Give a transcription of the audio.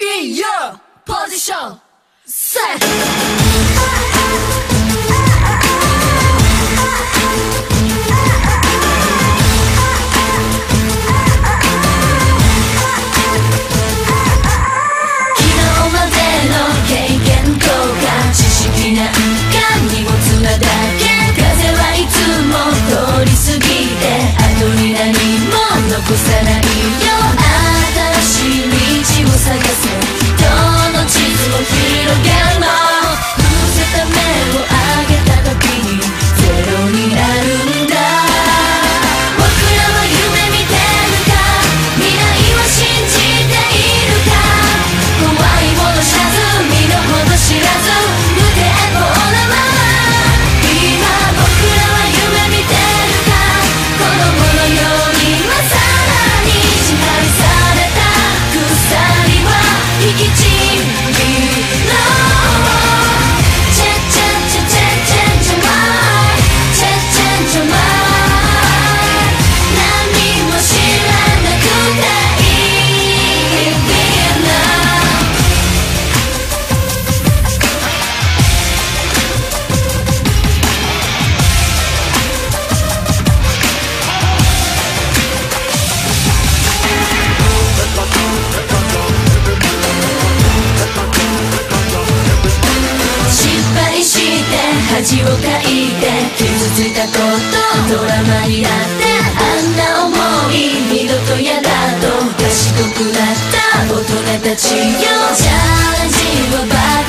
in your position. Set. 字を書いて傷ついたことドラマになってあんな思い二度とやだと賢くなった大人たちよチャレンジバ